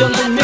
you